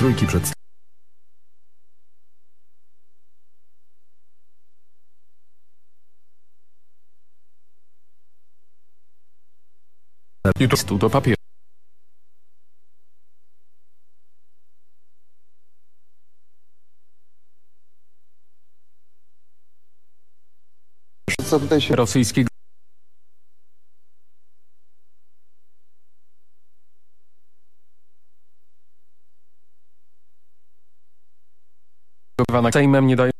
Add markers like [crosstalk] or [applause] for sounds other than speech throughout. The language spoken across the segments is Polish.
Trójki przed Jutro do papieru. Co tutaj się rosyjskiego Sejmem nie daje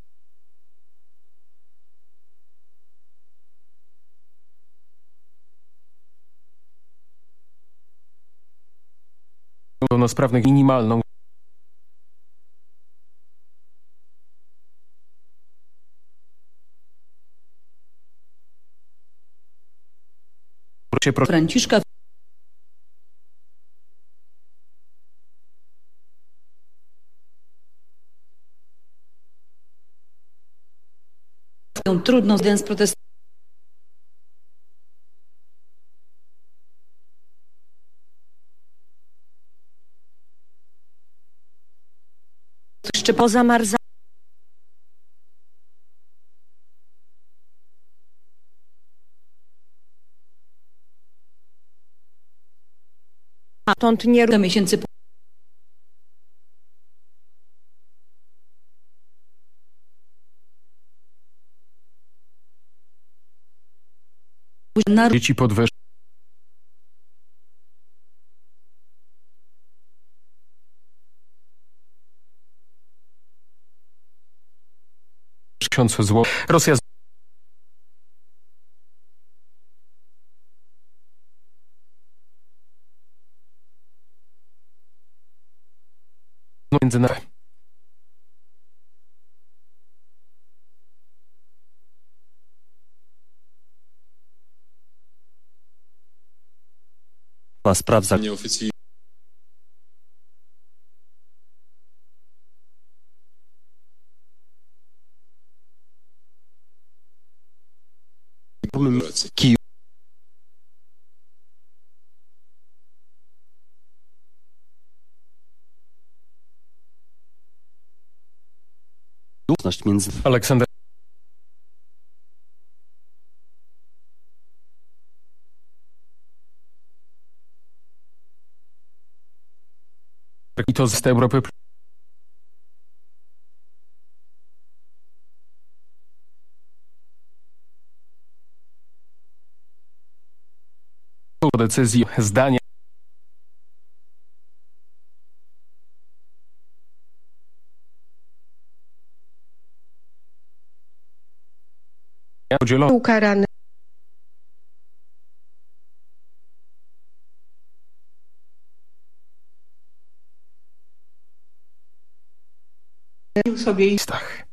pełnosprawnych minimalną. Franciszka trudno z protest jeszcze poza marza Stąd nie miesięcy na dzieci podwyż tysiąc zł. Rosja No, międzynarodowe. Sprawdza. Nieoficjalnie Kijów. Aleksander i to z Europy decyzji zdania udzielono ukarany sobie listach.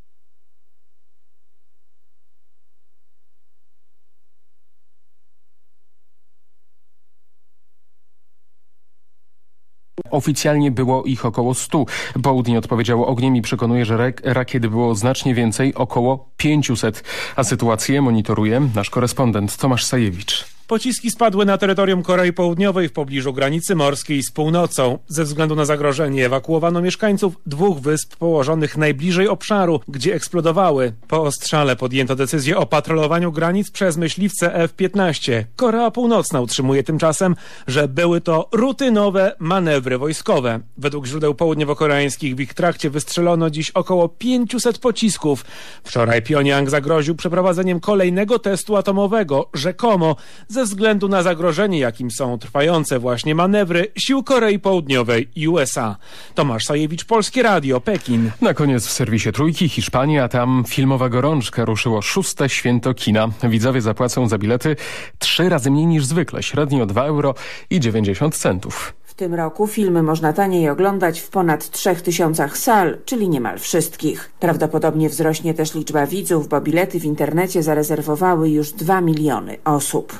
Oficjalnie było ich około 100. Południe odpowiedziało ogniem i przekonuje, że rak rakiet było znacznie więcej, około 500. A sytuację monitoruje nasz korespondent Tomasz Sajewicz. Pociski spadły na terytorium Korei Południowej w pobliżu granicy morskiej z północą. Ze względu na zagrożenie ewakuowano mieszkańców dwóch wysp położonych najbliżej obszaru, gdzie eksplodowały. Po ostrzale podjęto decyzję o patrolowaniu granic przez myśliwce F-15. Korea Północna utrzymuje tymczasem, że były to rutynowe manewry wojskowe. Według źródeł południowo-koreańskich w ich trakcie wystrzelono dziś około 500 pocisków. Wczoraj Pjoniang zagroził przeprowadzeniem kolejnego testu atomowego, rzekomo ze względu na zagrożenie, jakim są trwające właśnie manewry sił Korei Południowej i USA. Tomasz Sajewicz, Polskie Radio, Pekin. Na koniec w serwisie Trójki Hiszpania, tam filmowa gorączka ruszyło szóste święto kina. Widzowie zapłacą za bilety trzy razy mniej niż zwykle, średnio 2 euro i 90 centów. Tym roku filmy można taniej oglądać w ponad 3000 sal, czyli niemal wszystkich. Prawdopodobnie wzrośnie też liczba widzów, bo bilety w internecie zarezerwowały już 2 miliony osób.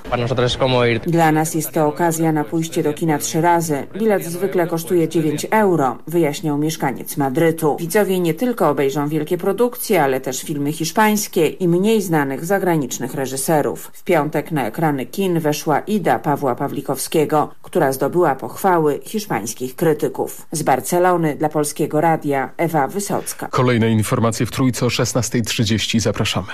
Dla nas jest to okazja na pójście do kina trzy razy. Bilet zwykle kosztuje 9 euro, wyjaśniał mieszkaniec Madrytu. Widzowie nie tylko obejrzą wielkie produkcje, ale też filmy hiszpańskie i mniej znanych zagranicznych reżyserów. W piątek na ekrany kin weszła Ida Pawła Pawlikowskiego, która zdobyła pochwały hiszpańskich krytyków. Z Barcelony dla Polskiego Radia Ewa Wysocka. Kolejne informacje w Trójce o 16.30. Zapraszamy.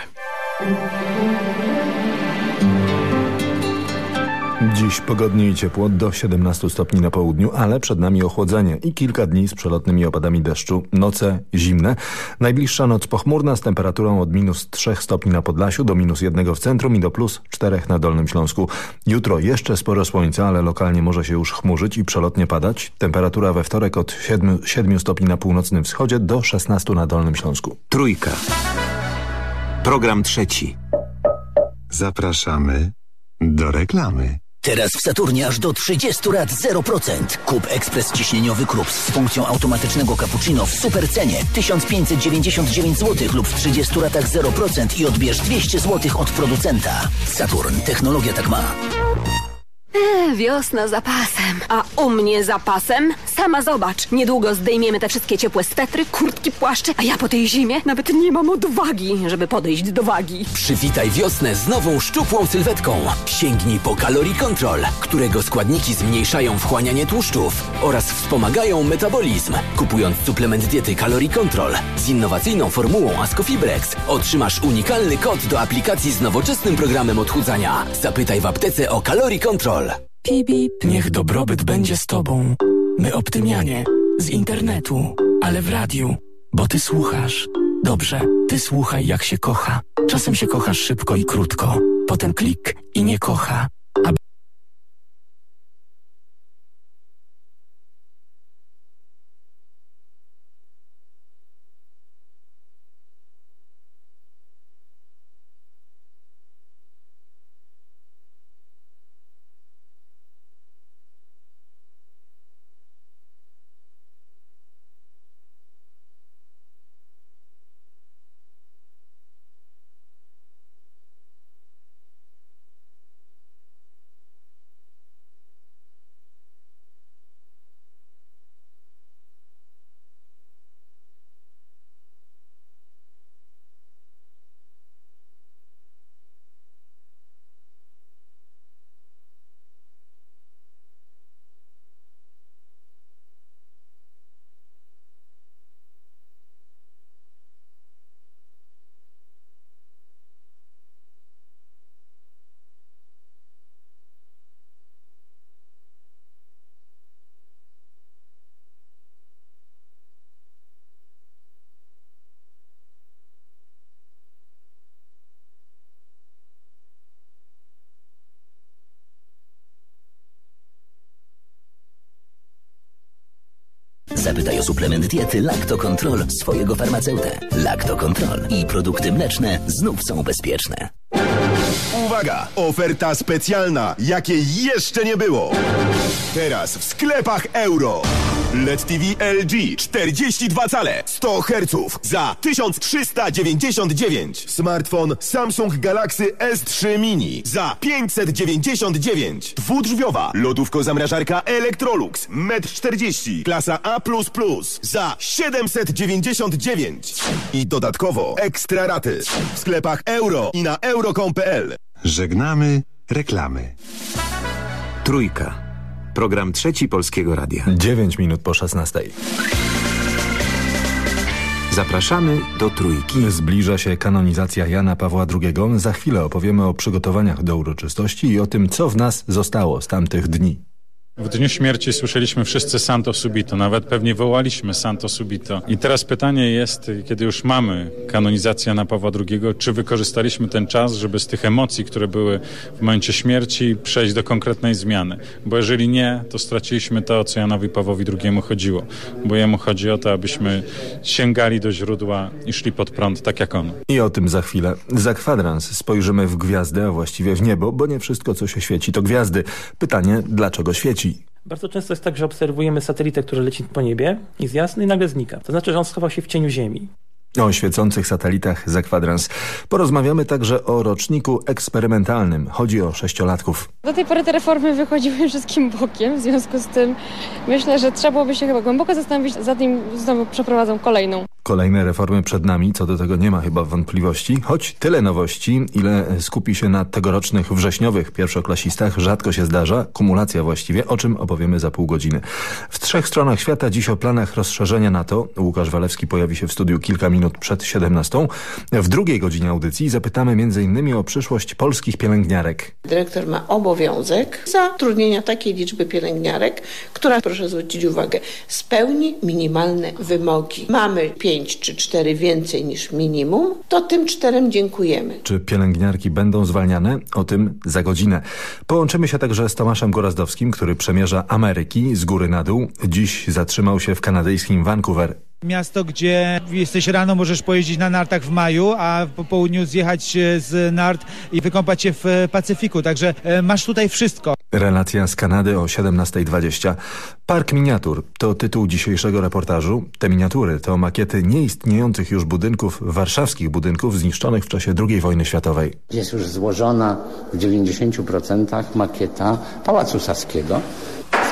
Dziś pogodnie i ciepło do 17 stopni na południu, ale przed nami ochłodzenie i kilka dni z przelotnymi opadami deszczu. Noce zimne. Najbliższa noc pochmurna z temperaturą od minus 3 stopni na Podlasiu do minus 1 w centrum i do plus 4 na Dolnym Śląsku. Jutro jeszcze sporo słońca, ale lokalnie może się już chmurzyć i przelotnie padać. Temperatura we wtorek od 7, 7 stopni na północnym wschodzie do 16 na Dolnym Śląsku. Trójka. Program trzeci. Zapraszamy do reklamy. Teraz w Saturnie aż do 30 lat 0%. Kup ekspres ciśnieniowy Krups z funkcją automatycznego cappuccino w super cenie 1599 zł lub w 30 latach 0% i odbierz 200 zł od producenta. Saturn. Technologia tak ma. Eee, wiosna za pasem. A u mnie za pasem? Sama zobacz. Niedługo zdejmiemy te wszystkie ciepłe swetry, kurtki, płaszcze, a ja po tej zimie nawet nie mam odwagi, żeby podejść do wagi. Przywitaj wiosnę z nową szczupłą sylwetką. Sięgnij po Calorie Control, którego składniki zmniejszają wchłanianie tłuszczów oraz wspomagają metabolizm. Kupując suplement diety Calorie Control z innowacyjną formułą Ascofibrex otrzymasz unikalny kod do aplikacji z nowoczesnym programem odchudzania. Zapytaj w aptece o Calorie Control. Pip, pip. Niech dobrobyt będzie z tobą. My optymianie. Z internetu, ale w radiu. Bo ty słuchasz. Dobrze, ty słuchaj jak się kocha. Czasem się kochasz szybko i krótko. Potem klik i nie kocha. A Zapytaj o suplement diety Lacto Control swojego farmaceutę. Lacto Control i produkty mleczne znów są bezpieczne. Uwaga! Oferta specjalna, jakiej jeszcze nie było. Teraz w sklepach euro. LED TV LG 42 cale 100 Hz za 1399. Smartfon Samsung Galaxy S3 Mini za 599. Dwudrzwiowa lodówko-zamrażarka Electrolux 1,40 m klasa A++ za 799. I dodatkowo ekstra raty w sklepach euro i na euro.com.pl. Żegnamy reklamy. Trójka. Program trzeci Polskiego Radia. 9 minut po 16. Zapraszamy do Trójki. Zbliża się kanonizacja Jana Pawła II. Za chwilę opowiemy o przygotowaniach do uroczystości i o tym, co w nas zostało z tamtych dni. W dniu śmierci słyszeliśmy wszyscy Santo Subito, nawet pewnie wołaliśmy Santo Subito. I teraz pytanie jest, kiedy już mamy kanonizację Jana Pawła II, czy wykorzystaliśmy ten czas, żeby z tych emocji, które były w momencie śmierci, przejść do konkretnej zmiany. Bo jeżeli nie, to straciliśmy to, o co Janowi Pawłowi II chodziło. Bo jemu chodzi o to, abyśmy sięgali do źródła i szli pod prąd, tak jak on. I o tym za chwilę. Za kwadrans spojrzymy w gwiazdę, a właściwie w niebo, bo nie wszystko, co się świeci, to gwiazdy. Pytanie, dlaczego świeci? Bardzo często jest tak, że obserwujemy satelitę, który leci po niebie, jest jasny i nagle znika. To znaczy, że on schował się w cieniu Ziemi. O świecących satelitach za kwadrans. Porozmawiamy także o roczniku eksperymentalnym. Chodzi o sześciolatków. Do tej pory te reformy wychodziły wszystkim bokiem, w związku z tym myślę, że trzeba byłoby się chyba głęboko zastanowić, zanim znowu przeprowadzą kolejną. Kolejne reformy przed nami, co do tego nie ma chyba wątpliwości, choć tyle nowości, ile skupi się na tegorocznych wrześniowych pierwszoklasistach, rzadko się zdarza, kumulacja właściwie, o czym opowiemy za pół godziny. W trzech stronach świata dziś o planach rozszerzenia NATO. Łukasz Walewski pojawi się w studiu kilka minut przed 17. W drugiej godzinie audycji zapytamy m.in. o przyszłość polskich pielęgniarek. Dyrektor ma obowiązek zatrudnienia takiej liczby pielęgniarek, która, proszę zwrócić uwagę, spełni minimalne wymogi. Mamy pięć czy cztery więcej niż minimum, to tym czterem dziękujemy. Czy pielęgniarki będą zwalniane? O tym za godzinę. Połączymy się także z Tomaszem Gorazdowskim, który przemierza Ameryki z góry na dół. Dziś zatrzymał się w kanadyjskim Vancouver. Miasto, gdzie jesteś rano, możesz pojeździć na nartach w maju, a po południu zjechać z nart i wykąpać się w Pacyfiku. Także e, masz tutaj wszystko. Relacja z Kanady o 17.20. Park Miniatur to tytuł dzisiejszego reportażu. Te miniatury to makiety nieistniejących już budynków, warszawskich budynków zniszczonych w czasie II wojny światowej. Jest już złożona w 90% makieta Pałacu Saskiego.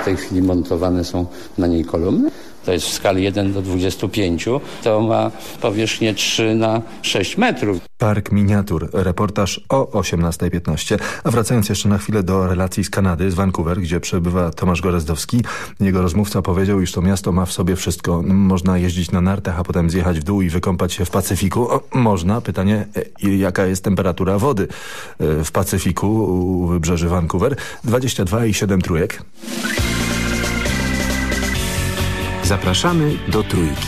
W tej chwili montowane są na niej kolumny. To jest w skali 1 do 25. To ma powierzchnię 3 na 6 metrów. Park Miniatur. Reportaż o 18.15. A wracając jeszcze na chwilę do relacji z Kanady, z Vancouver, gdzie przebywa Tomasz Gorezdowski. Jego rozmówca powiedział, iż to miasto ma w sobie wszystko. Można jeździć na nartach, a potem zjechać w dół i wykąpać się w Pacyfiku. O, można. Pytanie, jaka jest temperatura wody w Pacyfiku u wybrzeży Vancouver? 22 i 7 trójek. Zapraszamy do Trójki.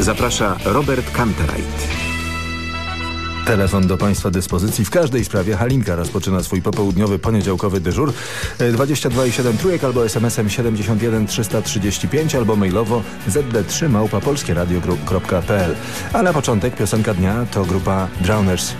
Zaprasza Robert Kantereit. Telefon do Państwa dyspozycji w każdej sprawie. Halinka rozpoczyna swój popołudniowy, poniedziałkowy dyżur. 22 i 7 trójek albo smsem 71 335 albo mailowo zd3 małpa polskieradio.pl. A na początek piosenka dnia to grupa Drowners.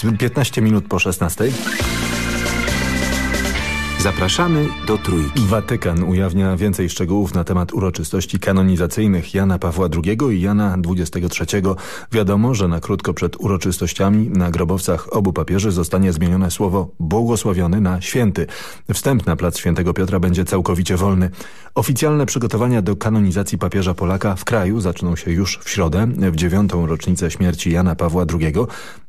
Drowners. 15 minut po 16. Zapraszamy do Trójki. Watykan ujawnia więcej szczegółów na temat uroczystości kanonizacyjnych Jana Pawła II i Jana XXIII. Wiadomo, że na krótko przed uroczystościami na grobowcach obu papieży zostanie zmienione słowo błogosławiony na święty. Wstęp na plac Świętego Piotra będzie całkowicie wolny. Oficjalne przygotowania do kanonizacji papieża Polaka w kraju zaczną się już w środę, w dziewiątą rocznicę śmierci Jana Pawła II.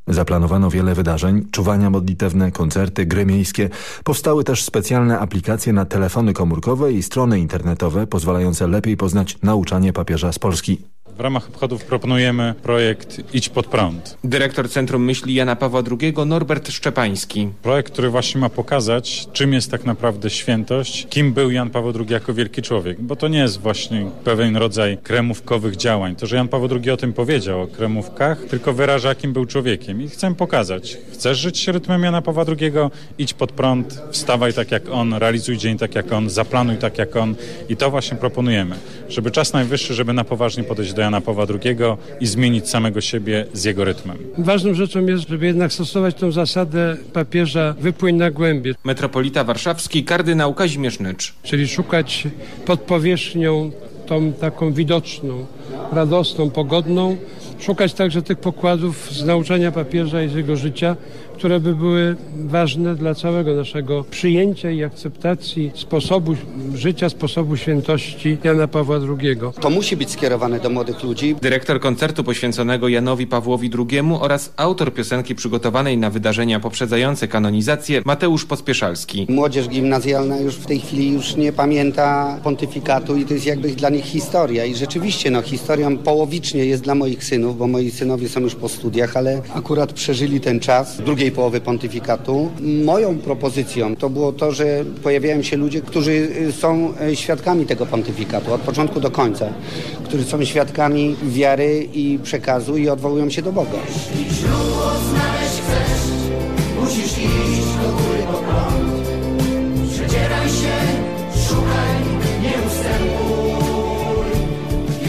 Zaplanowano wiele wydarzeń, czuwania modlitewne, koncerty, gry miejskie. Powstały też specjalne aplikacje na telefony komórkowe i strony internetowe pozwalające lepiej poznać nauczanie papieża z Polski. W ramach obchodów proponujemy projekt Idź pod prąd. Dyrektor Centrum Myśli Jana Pawła II Norbert Szczepański. Projekt, który właśnie ma pokazać, czym jest tak naprawdę świętość, kim był Jan Paweł II jako wielki człowiek. Bo to nie jest właśnie pewien rodzaj kremówkowych działań. To, że Jan Paweł II o tym powiedział, o kremówkach, tylko wyraża, kim był człowiekiem. I chcę pokazać, chcesz żyć rytmem Jana Pawła II? Idź pod prąd, wstawaj tak jak on, realizuj dzień tak jak on, zaplanuj tak jak on. I to właśnie proponujemy, żeby czas najwyższy, żeby na poważnie podejść do Jana Pawła II i zmienić samego siebie z jego rytmem. Ważną rzeczą jest, żeby jednak stosować tą zasadę papieża wypłyń na głębie. Metropolita warszawski kardynał Kazimierz Nycz. Czyli szukać pod powierzchnią tą taką widoczną, radosną, pogodną, szukać także tych pokładów z nauczania papieża i z jego życia, które by były ważne dla całego naszego przyjęcia i akceptacji sposobu życia, sposobu świętości Jana Pawła II. To musi być skierowane do młodych ludzi. Dyrektor koncertu poświęconego Janowi Pawłowi II oraz autor piosenki przygotowanej na wydarzenia poprzedzające kanonizację Mateusz Pospieszalski. Młodzież gimnazjalna już w tej chwili już nie pamięta pontyfikatu i to jest jakby dla nich historia. I rzeczywiście no, historią połowicznie jest dla moich synów, bo moi synowie są już po studiach, ale akurat przeżyli ten czas drugiej połowy pontyfikatu. Moją propozycją to było to, że pojawiają się ludzie, którzy są świadkami tego pontyfikatu od początku do końca, którzy są świadkami wiary i przekazu i odwołują się do Boga. Źródło znaleźć chcesz, musisz iść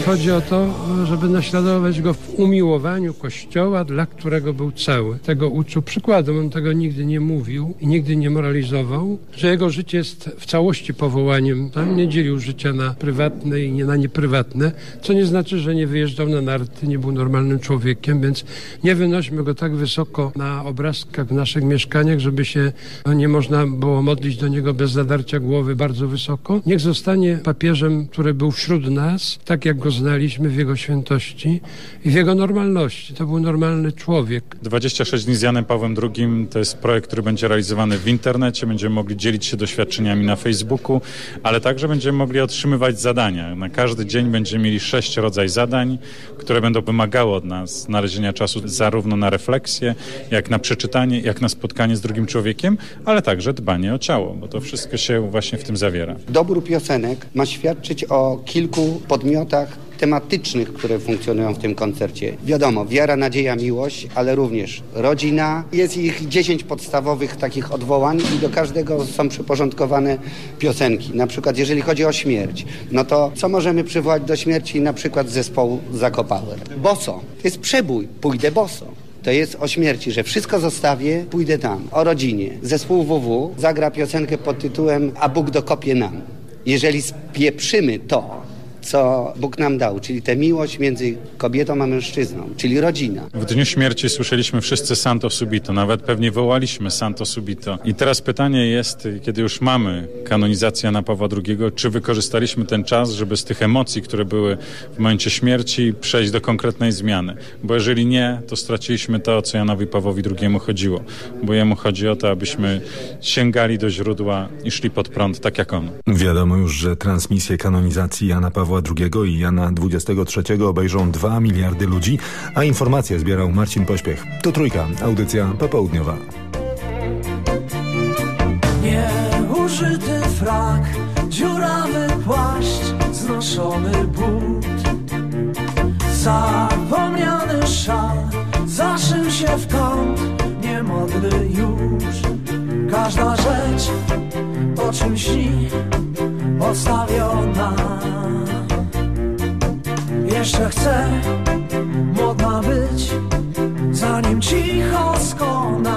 Chodzi o to, żeby naśladować go w umiłowaniu Kościoła, dla którego był cały. Tego uczył przykładem, on tego nigdy nie mówił i nigdy nie moralizował, że jego życie jest w całości powołaniem. Tam nie dzielił życia na prywatne i nie na nieprywatne, co nie znaczy, że nie wyjeżdżał na narty, nie był normalnym człowiekiem, więc nie wynośmy go tak wysoko na obrazkach w naszych mieszkaniach, żeby się no, nie można było modlić do niego bez zadarcia głowy bardzo wysoko. Niech zostanie papieżem, który był wśród nas, tak jak go znaliśmy w jego świętości i w jego normalności. To był normalny człowiek. 26 dni z Janem Pawłem II to jest projekt, który będzie realizowany w internecie. Będziemy mogli dzielić się doświadczeniami na Facebooku, ale także będziemy mogli otrzymywać zadania. Na każdy dzień będziemy mieli sześć rodzajów zadań, które będą wymagały od nas znalezienia czasu zarówno na refleksję, jak na przeczytanie, jak na spotkanie z drugim człowiekiem, ale także dbanie o ciało, bo to wszystko się właśnie w tym zawiera. Dobór piosenek ma świadczyć o kilku podmiotach tematycznych, które funkcjonują w tym koncercie. Wiadomo, wiara, nadzieja, miłość, ale również rodzina. Jest ich 10 podstawowych takich odwołań i do każdego są przyporządkowane piosenki. Na przykład jeżeli chodzi o śmierć, no to co możemy przywołać do śmierci na przykład zespołu Zakopower? Boso. To jest przebój. Pójdę boso. To jest o śmierci, że wszystko zostawię, pójdę tam. O rodzinie. Zespół WW zagra piosenkę pod tytułem A Bóg dokopie nam. Jeżeli spieprzymy to, co Bóg nam dał, czyli tę miłość między kobietą a mężczyzną, czyli rodzina. W dniu śmierci słyszeliśmy wszyscy Santo Subito, nawet pewnie wołaliśmy Santo Subito. I teraz pytanie jest, kiedy już mamy kanonizację na Pawła II, czy wykorzystaliśmy ten czas, żeby z tych emocji, które były w momencie śmierci, przejść do konkretnej zmiany. Bo jeżeli nie, to straciliśmy to, o co Janowi Pawłowi II chodziło. Bo jemu chodzi o to, abyśmy sięgali do źródła i szli pod prąd, tak jak on. Wiadomo już, że transmisję kanonizacji Jana Pawła II i Jana XXIII obejrzą 2 miliardy ludzi, a informacje zbierał Marcin Pośpiech. To Trójka, audycja popołudniowa. Nieużyty frak, dziurawy płaszcz, znoszony but Zapomniany szal, zaszył się w kąt, niemodny już Każda rzecz, o czym śni, odstawiona Jeszcze chcę, modna być, zanim cicho skona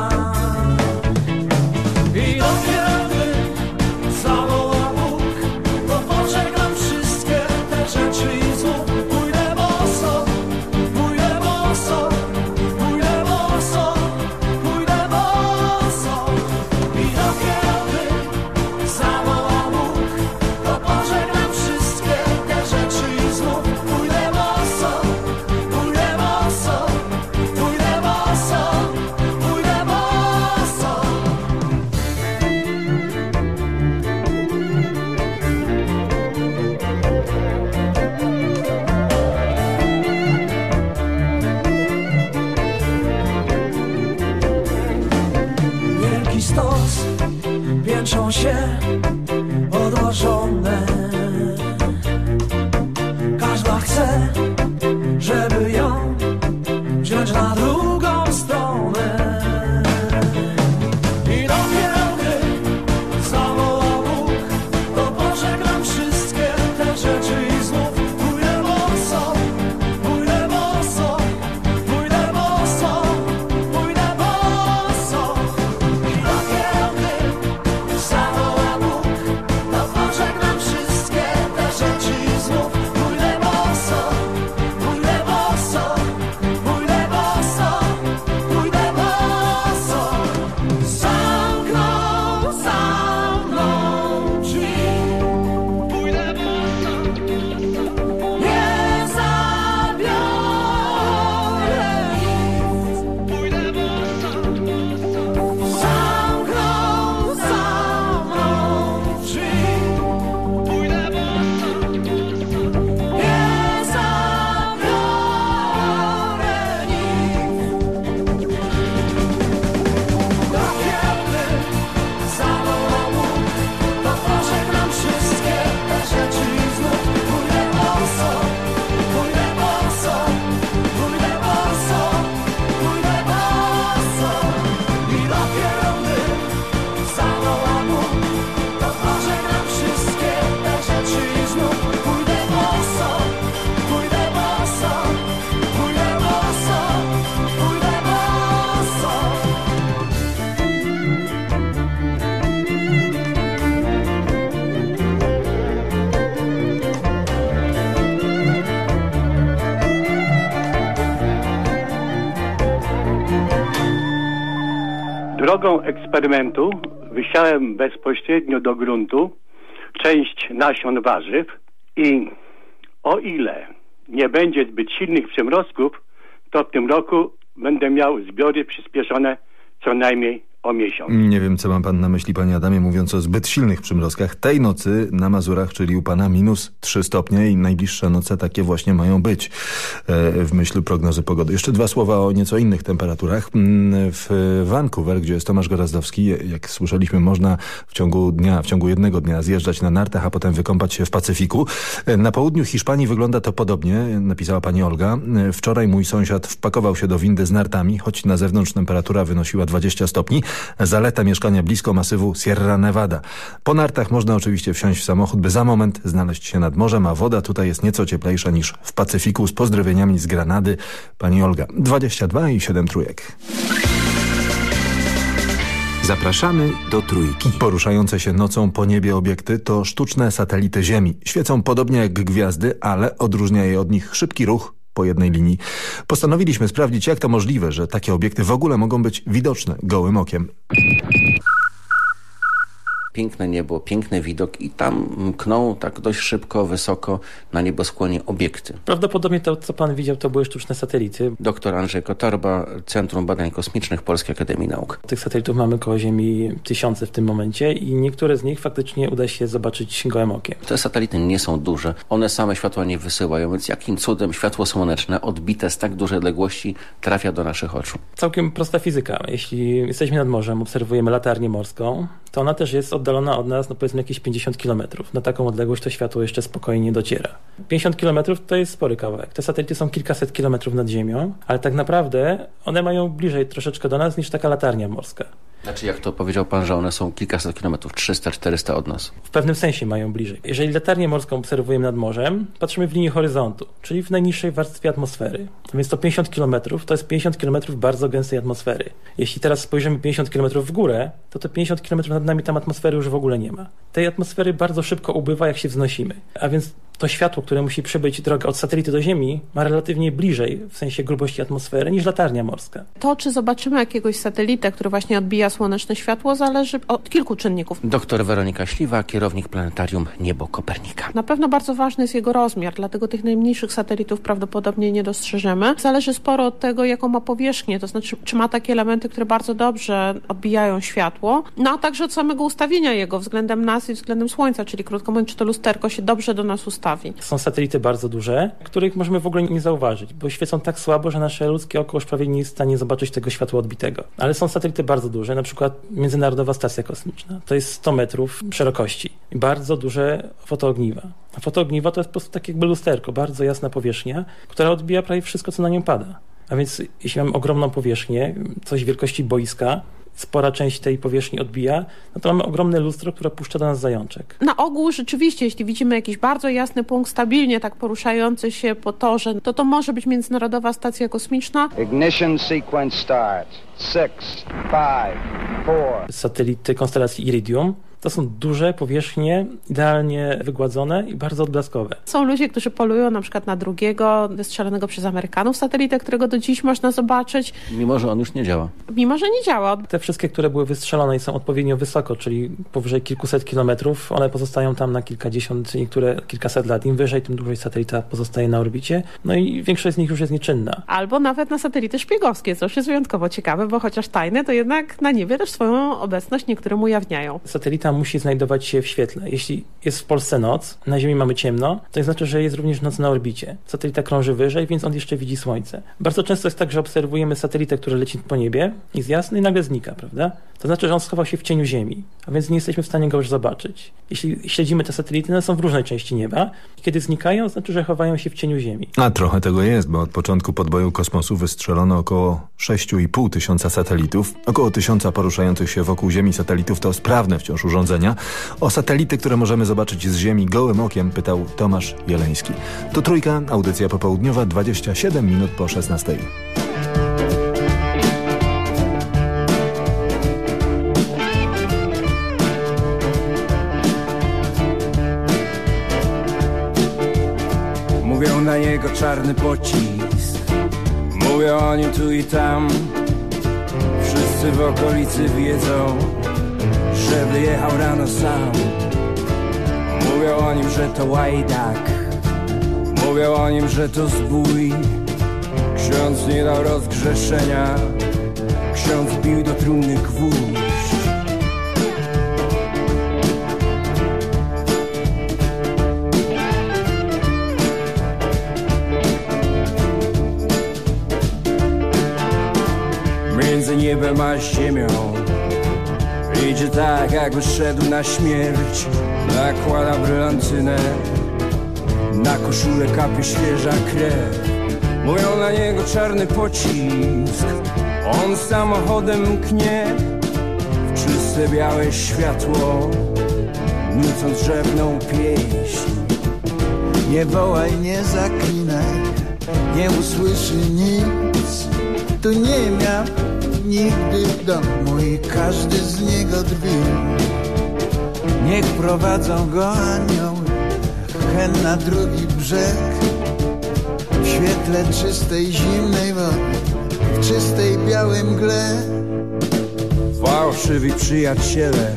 eksperymentu wysiałem bezpośrednio do gruntu część nasion warzyw i o ile nie będzie zbyt silnych przymrozków, to w tym roku będę miał zbiory przyspieszone co najmniej o miesiąc. Nie wiem, co ma pan na myśli, panie Adamie, mówiąc o zbyt silnych przymrozkach. Tej nocy na Mazurach, czyli u pana minus 3 stopnie i najbliższe noce takie właśnie mają być e, w myśl prognozy pogody. Jeszcze dwa słowa o nieco innych temperaturach. Mm, W Vancouver, gdzie jest Tomasz Gorazdowski, jak słyszeliśmy, można w ciągu dnia, w ciągu jednego dnia zjeżdżać na nartach, a potem wykąpać się w Pacyfiku. E, Na południu Hiszpanii wygląda to podobnie, napisała pani Olga. E, Wczoraj mój sąsiad wpakował się do windy z nartami, choć na zewnątrz temperatura wynosiła 20 stopni. Zaleta mieszkania blisko masywu Sierra Nevada. Po nartach można oczywiście wsiąść w samochód, by za moment znaleźć się nad morzem, a woda tutaj jest nieco cieplejsza niż w Pacyfiku. Z pozdrowieniami z Granady, pani Olga. 22 i 7 trójek. Zapraszamy do Trójki. Poruszające się nocą po niebie obiekty to sztuczne satelity Ziemi. Świecą podobnie jak gwiazdy, ale odróżnia je od nich szybki ruch po jednej linii. Postanowiliśmy sprawdzić, jak to możliwe, że takie obiekty w ogóle mogą być widoczne gołym okiem. Piękne niebo, piękny widok i tam mkną tak dość szybko, wysoko na nieboskłonie obiekty. Prawdopodobnie to, co pan widział, to były sztuczne satelity. Doktor Andrzej Kotorba, Centrum Badań Kosmicznych Polskiej Akademii Nauk. Tych satelitów mamy koło Ziemi tysiące w tym momencie i niektóre z nich faktycznie uda się zobaczyć gołym okiem. Te satelity nie są duże, one same światła nie wysyłają, więc jakim cudem światło słoneczne odbite z tak dużej odległości trafia do naszych oczu? Całkiem prosta fizyka. Jeśli jesteśmy nad morzem, obserwujemy latarnię morską, to ona też jest oddalona od nas, no powiedzmy jakieś 50 km. Na taką odległość to światło jeszcze spokojnie dociera. 50 km to jest spory kawałek. Te satelity są kilkaset kilometrów nad Ziemią, ale tak naprawdę one mają bliżej troszeczkę do nas niż taka latarnia morska. Znaczy jak to powiedział pan, że one są kilkaset kilometrów, 300-400 od nas? W pewnym sensie mają bliżej. Jeżeli latarnię morską obserwujemy nad morzem, patrzymy w linii horyzontu, czyli w najniższej warstwie atmosfery. Więc to 50 km to jest 50 km bardzo gęstej atmosfery. Jeśli teraz spojrzymy 50 km w górę, to te 50 km nad nami tam atmosfery już w ogóle nie ma. Tej atmosfery bardzo szybko ubywa, jak się wznosimy. A więc to światło, które musi przebyć drogę od satelity do Ziemi, ma relatywnie bliżej w sensie grubości atmosfery niż latarnia morska. To, czy zobaczymy jakiegoś satelitę, który właśnie odbija słoneczne światło, zależy od kilku czynników. Doktor Weronika Śliwa, kierownik planetarium Niebo Kopernika. Na pewno bardzo ważny jest jego rozmiar, dlatego tych najmniejszych satelitów prawdopodobnie nie dostrzeżemy. Zależy sporo od tego, jaką ma powierzchnię, to znaczy, czy ma takie elementy, które bardzo dobrze odbijają światło, no a także od samego ustawienia jego względem nas i względem Słońca, czyli krótko mówiąc, czy to lusterko się dobrze do nas Są satelity bardzo duże, których możemy w ogóle nie zauważyć, bo świecą tak słabo, że nasze ludzkie oko już prawie nie jest w stanie zobaczyć tego światła odbitego. Ale są satelity bardzo duże, na przykład Międzynarodowa Stacja Kosmiczna. To jest 100 metrów szerokości. Bardzo duże fotoogniwa. A fotoogniwa to jest po prostu tak jakby lusterko, bardzo jasna powierzchnia, która odbija prawie wszystko, co na nią pada. A więc jeśli mamy ogromną powierzchnię, coś wielkości boiska, spora część tej powierzchni odbija, no to mamy ogromne lustro, które puszcza do nas zajączek. Na ogół rzeczywiście, jeśli widzimy jakiś bardzo jasny punkt, stabilnie tak poruszający się po torze, to to może być Międzynarodowa Stacja Kosmiczna. Ignition sequence start. Six, five, four. Satelity konstelacji Iridium to są duże powierzchnie, idealnie wygładzone i bardzo odblaskowe. Są ludzie, którzy polują na przykład na drugiego wystrzelonego przez Amerykanów satelitę, którego do dziś można zobaczyć, Mimo, że on już nie działa. mimo że nie działa. Te wszystkie, które były wystrzelone i są odpowiednio wysoko, czyli powyżej kilkuset kilometrów, one pozostają tam na kilkadziesiąt, niektóre kilkaset lat. Im wyżej, tym dłużej satelita pozostaje na orbicie. No i większość z nich już jest nieczynna. Albo nawet na satelity szpiegowskie, co już jest wyjątkowo ciekawe, bo chociaż tajne, to jednak na niebie też swoją obecność niektórym ujawniają. Satelita musi znajdować się w świetle. Jeśli jest w Polsce noc, na Ziemi mamy ciemno, to znaczy, że jest również noc na orbicie. Satelita krąży wyżej, więc on jeszcze widzi Słońce. Bardzo często jest tak, że obserwujemy satelitę, która leci po niebie, jest jasny i nagle znika, prawda? To znaczy, że on schował się w cieniu Ziemi, a więc nie jesteśmy w stanie go już zobaczyć. Jeśli śledzimy te satelity, one są w różnej części nieba. Kiedy znikają, znaczy, że chowają się w cieniu Ziemi. A trochę tego jest, bo od początku podboju kosmosu wystrzelono około 6,5 tysiąca satelitów. Około tysiąca poruszających się wokół Ziemi satelitów to sprawne wciąż urządzenia. O satelity, które możemy zobaczyć z Ziemi gołym okiem, pytał Tomasz Jeleński. To trójka, audycja popołudniowa, 27 minut po 16. Niego czarny pocisk. Mówią o nim tu i tam. Wszyscy w okolicy wiedzą, że wyjechał rano sam. Mówią o nim, że to łajdak. Mówią o nim, że to zbój. Ksiądz nie dał rozgrzeszenia. Ksiądz bił do trumny gwóźdź Między niebem a ziemią. Idzie tak jakby szedł na śmierć. Nakłada brylantynę. Na koszulę kapie świeża krew. Mówią na niego czarny pocisk. On samochodem mknie. W czyste białe światło Nucąc rzewną pieśń. Nie wołaj, nie zaklinaj, nie usłyszy nic. Tu nie miał nigdy domu i każdy z niego drwi. Niech prowadzą go anioły, hen na drugi brzeg. W świetle czystej, zimnej wody, w czystej, białej mgle. Fałszywi przyjaciele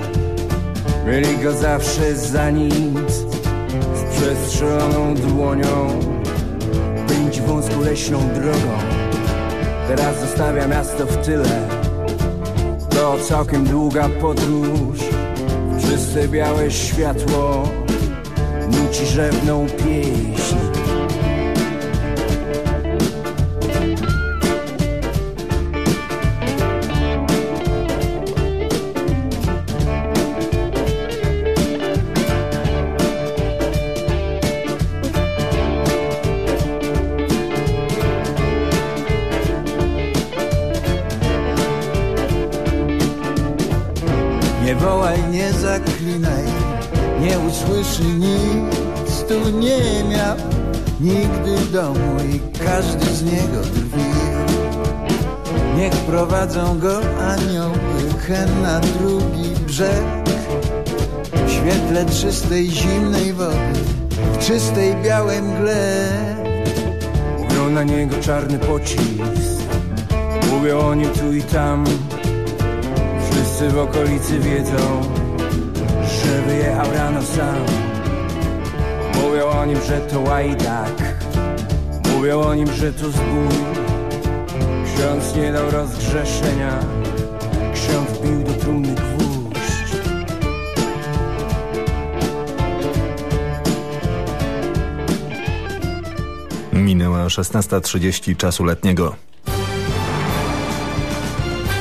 Mieli go zawsze za nic Z przestrzeloną dłonią Pędzi wąską leśną drogą Teraz zostawia miasto w tyle. To całkiem długa podróż. Czyste białe światło Nuci rzewną pieśń czystej, zimnej wody, w czystej, białej mgle. Mówią na niego czarny pocisk. Mówią o nim tu i tam. Wszyscy w okolicy wiedzą Że wyjechał rano sam. Mówią o nim, że to łajdak. Mówią o nim, że to zbój. Ksiądz nie dał rozgrzeszenia. Ksiądz bił Minęła 16.30 czasu letniego.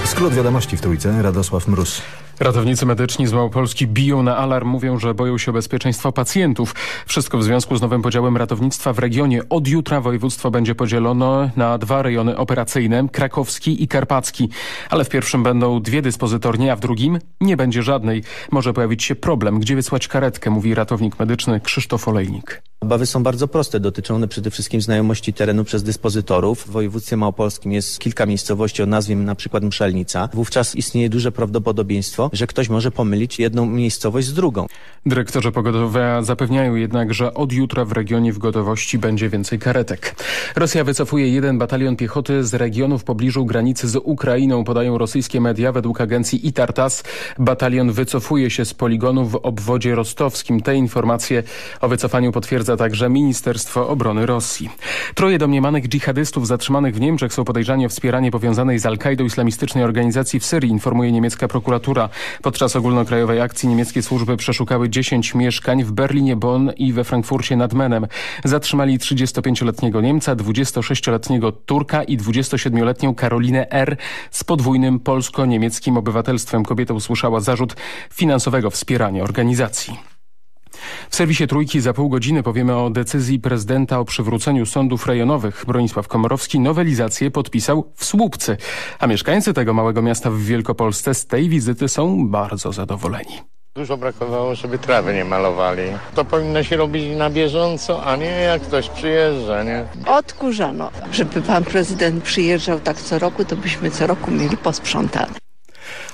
Skrót wiadomości w Trójce, Radosław Mróz. Ratownicy medyczni z Małopolski biją na alarm, mówią, że boją się o bezpieczeństwo pacjentów. Wszystko w związku z nowym podziałem ratownictwa w regionie. Od jutra województwo będzie podzielone na dwa rejony operacyjne, krakowski i karpacki. Ale w pierwszym będą dwie dyspozytornie, a w drugim nie będzie żadnej. Może pojawić się problem, gdzie wysłać karetkę, mówi ratownik medyczny Krzysztof Olejnik. Obawy są bardzo proste, dotyczą one przede wszystkim znajomości terenu przez dyspozytorów. W województwie małopolskim jest kilka miejscowości o nazwie na przykład Mszelnica. Wówczas istnieje duże prawdopodobieństwo, że ktoś może pomylić jedną miejscowość z drugą. Dyrektorzy pogotowia zapewniają jednak, że od jutra w regionie w gotowości będzie więcej karetek. Rosja wycofuje jeden batalion piechoty z regionu w pobliżu granicy z Ukrainą, podają rosyjskie media. Według agencji ITARTAS batalion wycofuje się z poligonu w obwodzie rostowskim. Te informacje o wycofaniu potwierdza także Ministerstwo Obrony Rosji. Troje domniemanych dżihadystów zatrzymanych w Niemczech są podejrzani o wspieranie powiązanej z Al-Kaidą islamistycznej organizacji w Syrii, informuje niemiecka prokuratura. Podczas ogólnokrajowej akcji niemieckie służby przeszukały 10 mieszkań w Berlinie, Bonn i we Frankfurcie nad Menem. Zatrzymali 35-letniego Niemca, 26-letniego Turka i 27-letnią Karolinę R. z podwójnym polsko-niemieckim obywatelstwem. Kobieta usłyszała zarzut finansowego wspierania organizacji. W serwisie Trójki za pół godziny powiemy o decyzji prezydenta o przywróceniu sądów rejonowych. Bronisław Komorowski nowelizację podpisał w Słupcy, a mieszkańcy tego małego miasta w Wielkopolsce z tej wizyty są bardzo zadowoleni. Dużo brakowało, żeby trawy nie malowali. To powinno się robić na bieżąco, a nie jak ktoś przyjeżdża, nie? Odkurzano. Żeby pan prezydent przyjeżdżał tak co roku, to byśmy co roku mieli posprzątane.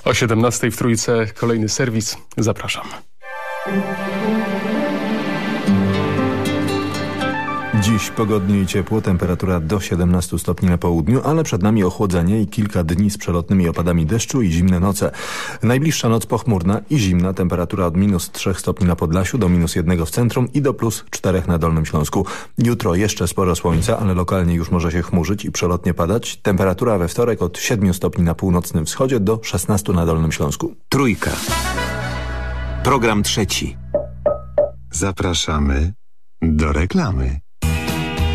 O 17 w Trójce kolejny serwis. Zapraszam. Dziś pogodnie i ciepło, temperatura do 17 stopni na południu, ale przed nami ochłodzenie i kilka dni z przelotnymi opadami deszczu i zimne noce. Najbliższa noc pochmurna i zimna, temperatura od minus 3 stopni na Podlasiu do minus 1 w centrum i do plus 4 na Dolnym Śląsku. Jutro jeszcze sporo słońca, ale lokalnie już może się chmurzyć i przelotnie padać. Temperatura we wtorek od 7 stopni na północnym wschodzie do 16 na Dolnym Śląsku. Trójka. Program trzeci. Zapraszamy do reklamy.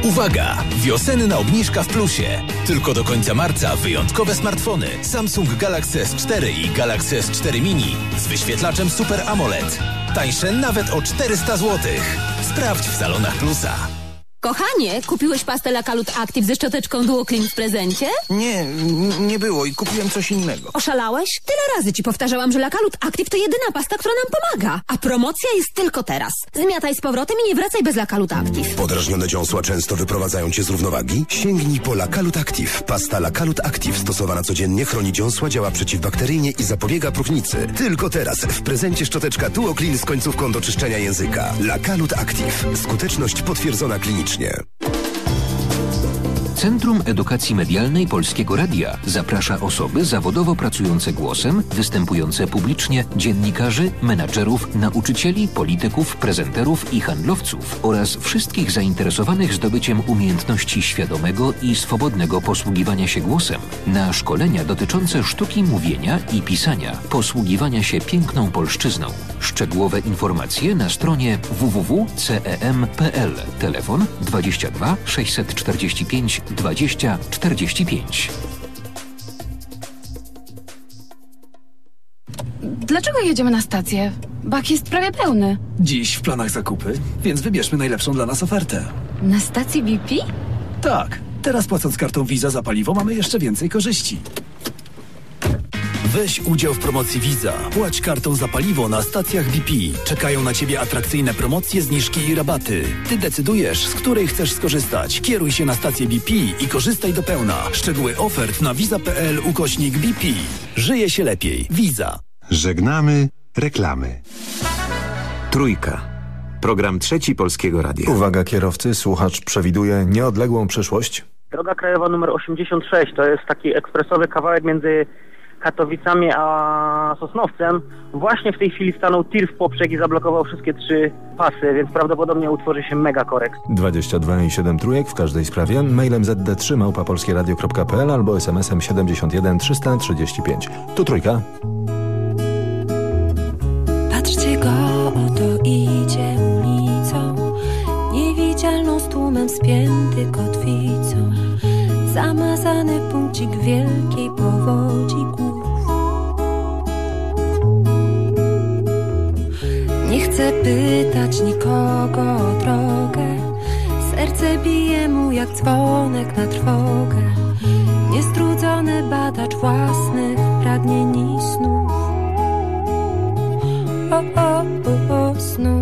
Uwaga! Wiosenna obniżka w plusie. Tylko do końca marca wyjątkowe smartfony Samsung Galaxy S4 i Galaxy S4 Mini z wyświetlaczem Super AMOLED. Tańsze nawet o 400 zł. Sprawdź w salonach plusa. Kochanie, kupiłeś pastę La Calut Active ze szczoteczką Duo Clean w prezencie? Nie, nie było i kupiłem coś innego. Oszalałeś? Tyle razy ci powtarzałam, że La Calut Active to jedyna pasta, która nam pomaga. A promocja jest tylko teraz. Zmiataj z powrotem i nie wracaj bez La Calut Active. Podrażnione dziąsła często wyprowadzają cię z równowagi? Sięgnij po Lakalut Active. Pasta Lakalut Active stosowana codziennie chroni dziąsła, działa przeciwbakteryjnie i zapobiega próchnicy. Tylko teraz w prezencie szczoteczka Duo Clean z końcówką do czyszczenia języka. Lakalut Active. Skuteczność potwierdzona klinicznie. bezpiecznie. Centrum Edukacji Medialnej Polskiego Radia zaprasza osoby zawodowo pracujące głosem, występujące publicznie, dziennikarzy, menadżerów, nauczycieli, polityków, prezenterów i handlowców oraz wszystkich zainteresowanych zdobyciem umiejętności świadomego i swobodnego posługiwania się głosem na szkolenia dotyczące sztuki mówienia i pisania, posługiwania się piękną polszczyzną. Szczegółowe informacje na stronie www.cem.pl. Telefon 22 645 20 45. Dlaczego jedziemy na stację? Bak jest prawie pełny. Dziś w planach zakupy, więc wybierzmy najlepszą dla nas ofertę. Na stacji BP? Tak, teraz płacąc kartą Visa za paliwo mamy jeszcze więcej korzyści. Weź udział w promocji Visa. Płać kartą za paliwo na stacjach BP. Czekają na Ciebie atrakcyjne promocje, zniżki i rabaty. Ty decydujesz, z której chcesz skorzystać. Kieruj się na stację BP i korzystaj do pełna. Szczegóły ofert na visa.pl ukośnik BP. Żyje się lepiej. Visa. Żegnamy reklamy. Trójka. Program trzeci Polskiego Radia. Uwaga kierowcy, słuchacz przewiduje nieodległą przyszłość. Droga krajowa numer 86 to jest taki ekspresowy kawałek między Katowicami a Sosnowcem. Właśnie w tej chwili stanął tir w poprzek i zablokował wszystkie trzy pasy, więc prawdopodobnie utworzy się mega korek. 22 i 7 trójek w każdej sprawie, mailem zd3 małpapolskieradio.pl albo smsem 71 335. Tu trójka. Patrzcie go, oto idzie ulicą Niewidzialną z tłumem spięty kotwicą Zamazany punkcik wielkiej powodzi Nie chcę pytać nikogo o drogę. Serce bije mu jak dzwonek na trwogę. Niestrudzony badacz własnych pragnień i snów. O, o, o, o snów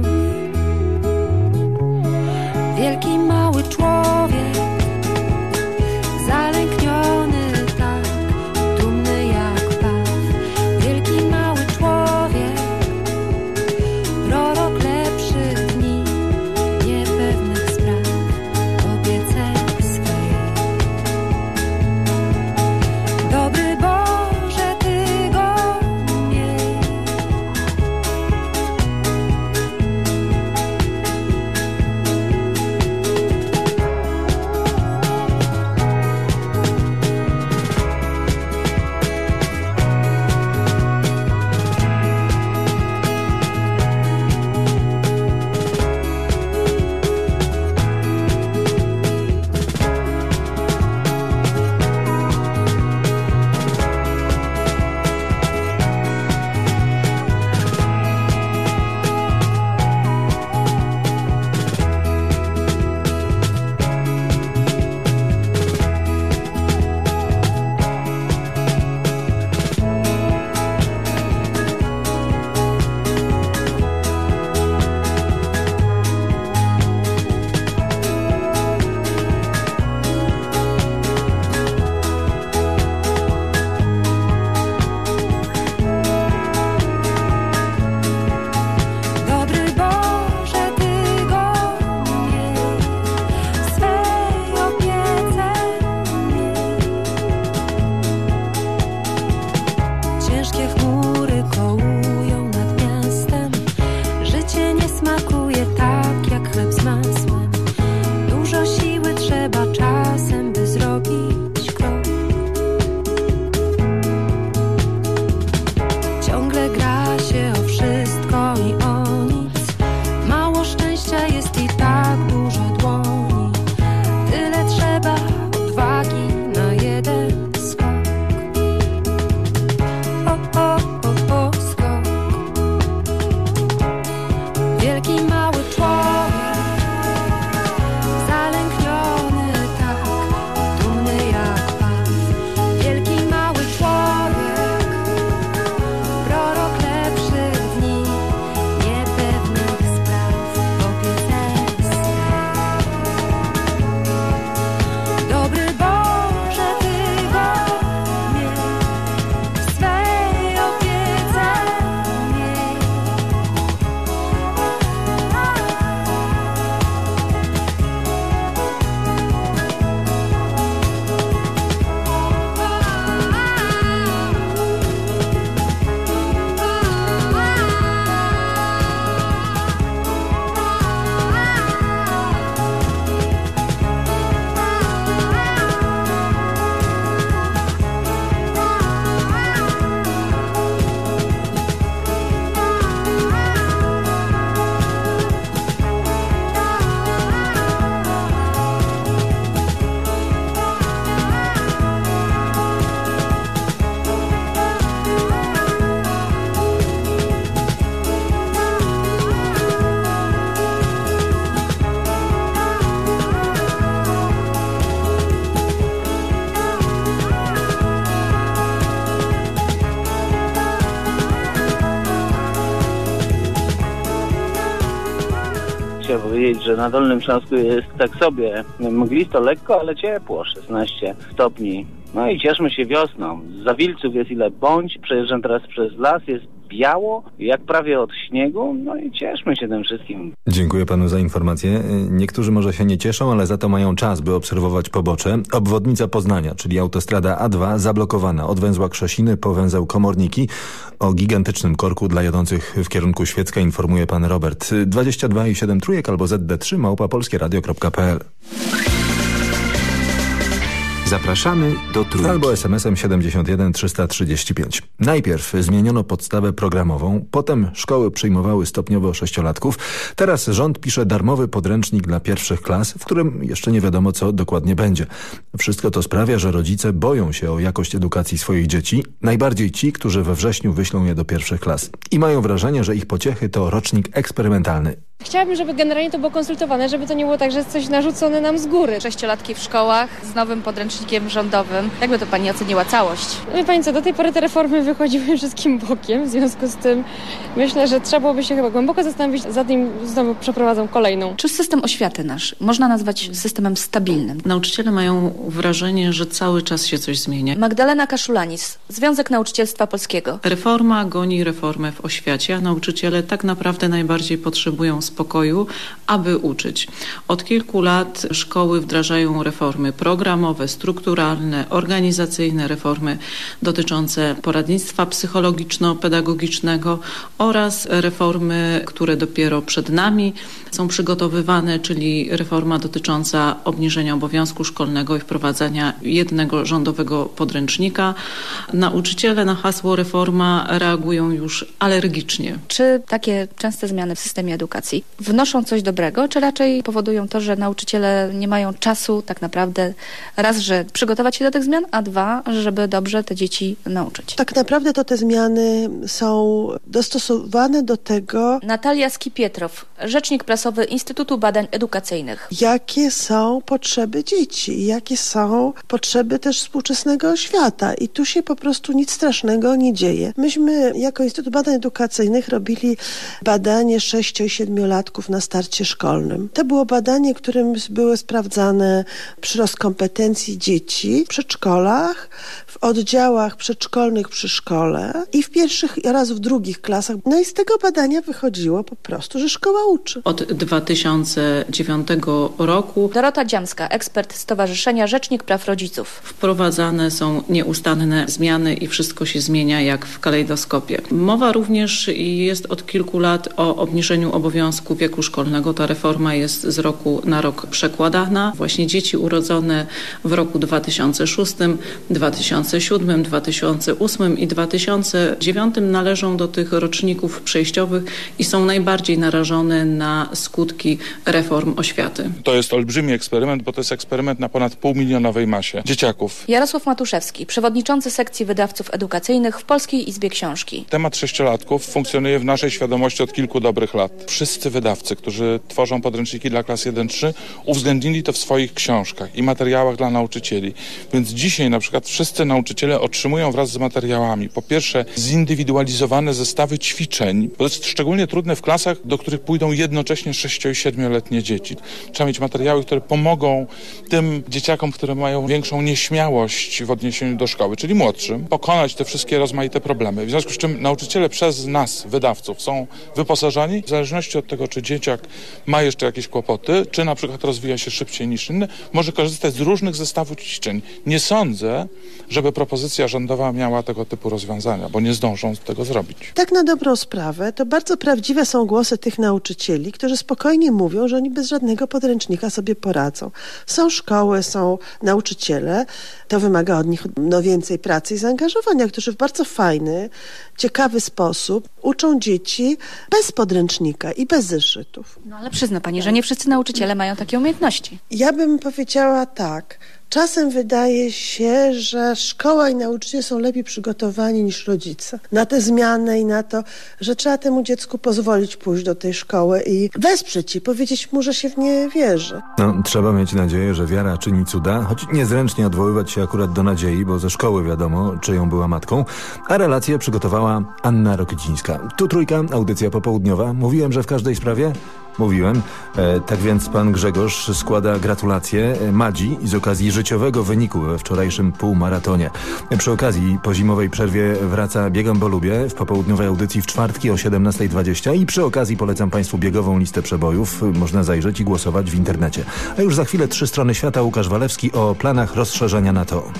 że na Dolnym Śląsku jest tak sobie mglisto, lekko, ale ciepło, 16 stopni. No i cieszmy się wiosną. Za Wilców jest ile bądź, przejeżdżam teraz przez las, jest biało, jak prawie od śniegu, no i cieszmy się tym wszystkim. Dziękuję panu za informację. Niektórzy może się nie cieszą, ale za to mają czas, by obserwować pobocze. Obwodnica Poznania, czyli autostrada A2 zablokowana od węzła Krzesiny po węzeł Komorniki. O gigantycznym korku dla jadących w kierunku Świecka informuje pan Robert. 22 i 7 trójek albo ZD3 małpa polskieradio.pl Zapraszamy do Trójki. Albo SMS-em 71 335. Najpierw zmieniono podstawę programową, potem szkoły przyjmowały stopniowo sześciolatków. Teraz rząd pisze darmowy podręcznik dla pierwszych klas, w którym jeszcze nie wiadomo co dokładnie będzie. Wszystko to sprawia, że rodzice boją się o jakość edukacji swoich dzieci, najbardziej ci, którzy we wrześniu wyślą je do pierwszych klas. I mają wrażenie, że ich pociechy to rocznik eksperymentalny. Chciałabym, żeby generalnie to było konsultowane, żeby to nie było tak, że jest coś narzucone nam z góry. Sześciolatki w szkołach z nowym podręcznikiem rządowym. Jakby to Pani oceniła całość? Wie Pani co, do tej pory te reformy wychodziły [laughs] wszystkim bokiem, w związku z tym myślę, że trzeba byłoby się chyba głęboko zastanowić, zanim znowu przeprowadzą kolejną. Czy system oświaty nasz można nazwać systemem stabilnym? Nauczyciele mają wrażenie, że cały czas się coś zmienia. Magdalena Kaszulanis, Związek Nauczycielstwa Polskiego. Reforma goni reformę w oświacie, a nauczyciele tak naprawdę najbardziej potrzebują spokoju, aby uczyć. Od kilku lat szkoły wdrażają reformy programowe, strukturalne, organizacyjne, reformy dotyczące poradnictwa psychologiczno-pedagogicznego oraz reformy, które dopiero przed nami są przygotowywane, czyli reforma dotycząca obniżenia obowiązku szkolnego i wprowadzania jednego rządowego podręcznika. Nauczyciele na hasło reforma reagują już alergicznie. Czy takie częste zmiany w systemie edukacji wnoszą coś dobrego, czy raczej powodują to, że nauczyciele nie mają czasu tak naprawdę raz, że przygotować się do tych zmian, a dwa, żeby dobrze te dzieci nauczyć? Tak naprawdę to te zmiany są dostosowane do tego. Natalia Skipietrow, rzecznik prasowy Instytutu Badań Edukacyjnych. Jakie są potrzeby dzieci, jakie są potrzeby też współczesnego świata i tu się po prostu nic strasznego nie dzieje. Myśmy jako Instytut Badań Edukacyjnych robili badanie 6 i 7 latków na starcie szkolnym. To było badanie, którym były sprawdzane przyrost kompetencji dzieci w przedszkolach, w oddziałach przedszkolnych przy szkole i w pierwszych oraz w drugich klasach. No i z tego badania wychodziło po prostu, że szkoła uczy. Od 2009 roku Dorota Dziamska, ekspert Stowarzyszenia Rzecznik Praw Rodziców. Wprowadzane są nieustanne zmiany i wszystko się zmienia jak w kalejdoskopie. Mowa również jest od kilku lat o obniżeniu obowiązku wieku szkolnego. Ta reforma jest z roku na rok przekładana. Właśnie dzieci urodzone w roku 2006, 2007, 2008 i 2009 należą do tych roczników przejściowych i są najbardziej narażone na skutki reform oświaty. To jest olbrzymi eksperyment, bo to jest eksperyment na ponad półmilionowej masie dzieciaków. Jarosław Matuszewski, przewodniczący sekcji wydawców edukacyjnych w Polskiej Izbie Książki. Temat sześciolatków funkcjonuje w naszej świadomości od kilku dobrych lat. Wszyscy wydawcy, którzy tworzą podręczniki dla klas 1-3 uwzględnili to w swoich książkach i materiałach dla nauczycieli. Więc dzisiaj na przykład wszyscy nauczyciele otrzymują wraz z materiałami po pierwsze zindywidualizowane zestawy ćwiczeń, to jest szczególnie trudne w klasach, do których pójdą jednocześnie 6 i 7-letnie dzieci. Trzeba mieć materiały, które pomogą tym dzieciakom, które mają większą nieśmiałość w odniesieniu do szkoły, czyli młodszym, pokonać te wszystkie rozmaite problemy. W związku z czym nauczyciele przez nas, wydawców, są wyposażani w zależności od tego, czy dzieciak ma jeszcze jakieś kłopoty, czy na przykład rozwija się szybciej niż inny, może korzystać z różnych zestawów ćwiczeń. Nie sądzę, żeby propozycja rządowa miała tego typu rozwiązania, bo nie zdążą tego zrobić. Tak na dobrą sprawę, to bardzo prawdziwe są głosy tych nauczycieli, którzy spokojnie mówią, że oni bez żadnego podręcznika sobie poradzą. Są szkoły, są nauczyciele, to wymaga od nich no, więcej pracy i zaangażowania, którzy w bardzo fajny, ciekawy sposób uczą dzieci bez podręcznika i bez zeszytów. No ale przyzna Pani, że nie wszyscy nauczyciele mają takie umiejętności. Ja bym powiedziała tak, Czasem wydaje się, że szkoła i nauczyciele są lepiej przygotowani niż rodzice na tę zmianę i na to, że trzeba temu dziecku pozwolić pójść do tej szkoły i wesprzeć i powiedzieć mu, że się w nie wierzy. No, trzeba mieć nadzieję, że wiara czyni cuda, choć niezręcznie odwoływać się akurat do nadziei, bo ze szkoły wiadomo, czyją była matką, a relację przygotowała Anna Rokycińska. Tu trójka, audycja popołudniowa. Mówiłem, że w każdej sprawie Mówiłem. E, tak więc pan Grzegorz składa gratulacje e, Madzi z okazji życiowego wyniku we wczorajszym półmaratonie. Przy okazji po zimowej przerwie wraca Biegam bo lubię w popołudniowej audycji w czwartki o 17.20 i przy okazji polecam państwu biegową listę przebojów. Można zajrzeć i głosować w internecie. A już za chwilę trzy strony świata Łukasz Walewski o planach rozszerzenia NATO.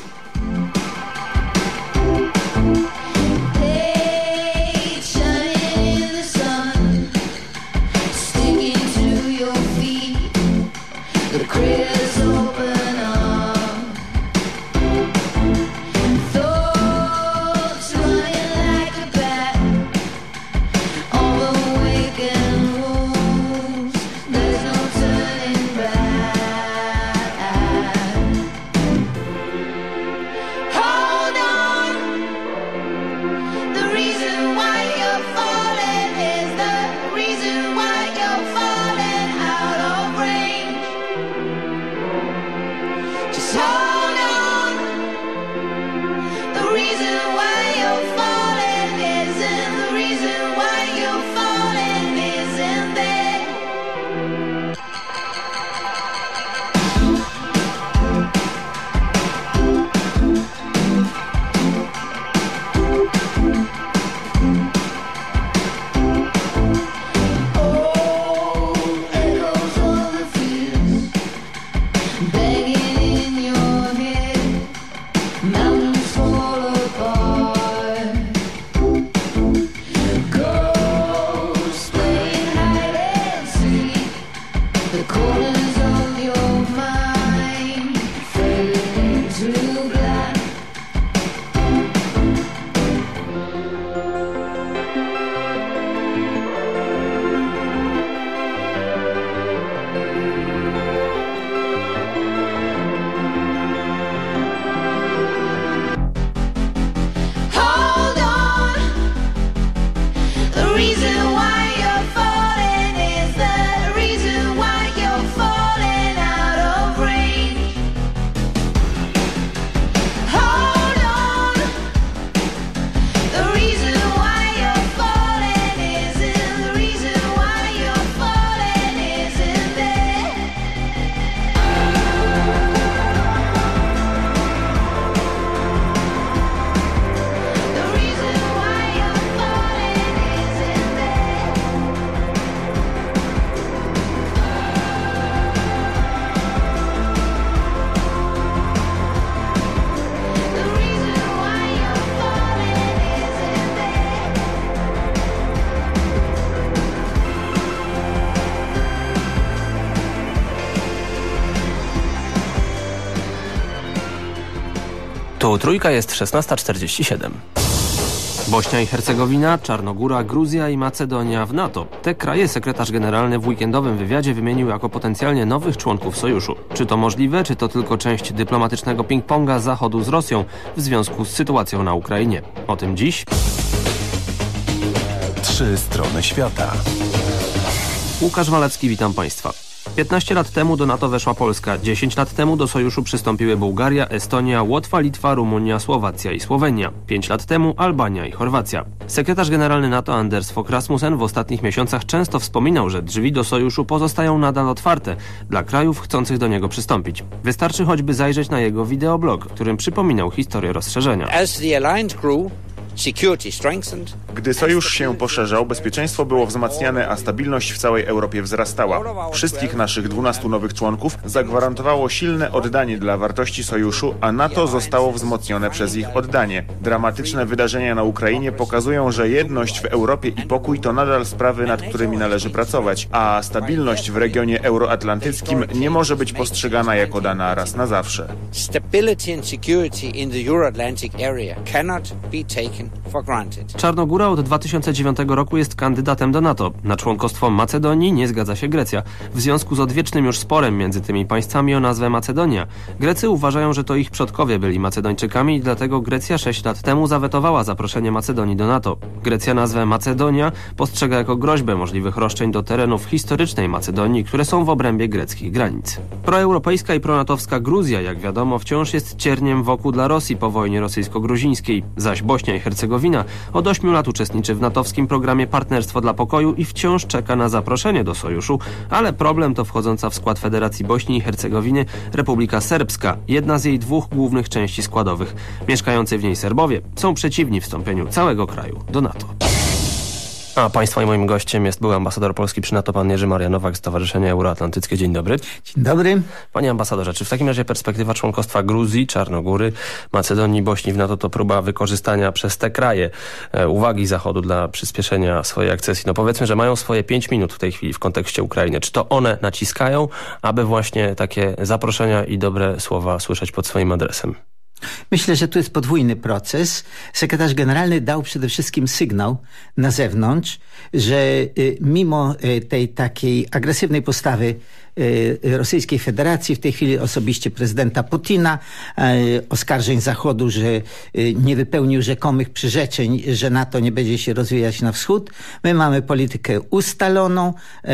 Tu trójka jest 16.47. Bośnia i Hercegowina, Czarnogóra, Gruzja i Macedonia w NATO. Te kraje sekretarz generalny w weekendowym wywiadzie wymienił jako potencjalnie nowych członków sojuszu. Czy to możliwe, czy to tylko część dyplomatycznego ping-ponga Zachodu z Rosją w związku z sytuacją na Ukrainie? O tym dziś. Trzy strony świata. Łukasz Walewski, witam Państwa. 15 lat temu do NATO weszła Polska, 10 lat temu do sojuszu przystąpiły Bułgaria, Estonia, Łotwa, Litwa, Rumunia, Słowacja i Słowenia. 5 lat temu Albania i Chorwacja. Sekretarz generalny NATO Anders Fogh Rasmussen w ostatnich miesiącach często wspominał, że drzwi do sojuszu pozostają nadal otwarte dla krajów chcących do niego przystąpić. Wystarczy choćby zajrzeć na jego wideoblog, którym przypominał historię rozszerzenia. As the alliance grew, gdy sojusz się poszerzał, bezpieczeństwo było wzmacniane, a stabilność w całej Europie wzrastała. Wszystkich naszych 12 nowych członków zagwarantowało silne oddanie dla wartości sojuszu, a NATO zostało wzmocnione przez ich oddanie. Dramatyczne wydarzenia na Ukrainie pokazują, że jedność w Europie i pokój to nadal sprawy, nad którymi należy pracować, a stabilność w regionie euroatlantyckim nie może być postrzegana jako dana raz na zawsze. Stability and security in the Euro-Atlantic area cannot be taken Czarnogóra od 2009 roku jest kandydatem do NATO. Na członkostwo Macedonii nie zgadza się Grecja. W związku z odwiecznym już sporem między tymi państwami o nazwę Macedonia. Grecy uważają, że to ich przodkowie byli Macedończykami i dlatego Grecja 6 lat temu zawetowała zaproszenie Macedonii do NATO. Grecja nazwę Macedonia postrzega jako groźbę możliwych roszczeń do terenów historycznej Macedonii, które są w obrębie greckich granic. Proeuropejska i pronatowska Gruzja, jak wiadomo, wciąż jest cierniem wokół dla Rosji po wojnie rosyjsko-gruzińskiej, zaś Bośnia i Hercegowina od 8 lat uczestniczy w natowskim programie Partnerstwo dla Pokoju i wciąż czeka na zaproszenie do sojuszu, ale problem to wchodząca w skład Federacji Bośni i Hercegowiny Republika Serbska, jedna z jej dwóch głównych części składowych. Mieszkający w niej Serbowie są przeciwni wstąpieniu całego kraju do NATO. A Państwa i moim gościem jest były ambasador Polski przy NATO, pan Jerzy Marianowak, Stowarzyszenie Euroatlantyckie. Dzień dobry. Dzień dobry. Panie ambasadorze, czy w takim razie perspektywa członkostwa Gruzji, Czarnogóry, Macedonii, Bośni w NATO to próba wykorzystania przez te kraje e, uwagi Zachodu dla przyspieszenia swojej akcesji? No powiedzmy, że mają swoje pięć minut w tej chwili w kontekście Ukrainy. Czy to one naciskają, aby właśnie takie zaproszenia i dobre słowa słyszeć pod swoim adresem? Myślę, że tu jest podwójny proces. Sekretarz generalny dał przede wszystkim sygnał na zewnątrz, że y, mimo y, tej takiej agresywnej postawy Rosyjskiej Federacji, w tej chwili osobiście prezydenta Putina, y, oskarżeń Zachodu, że y, nie wypełnił rzekomych przyrzeczeń, że NATO nie będzie się rozwijać na wschód. My mamy politykę ustaloną,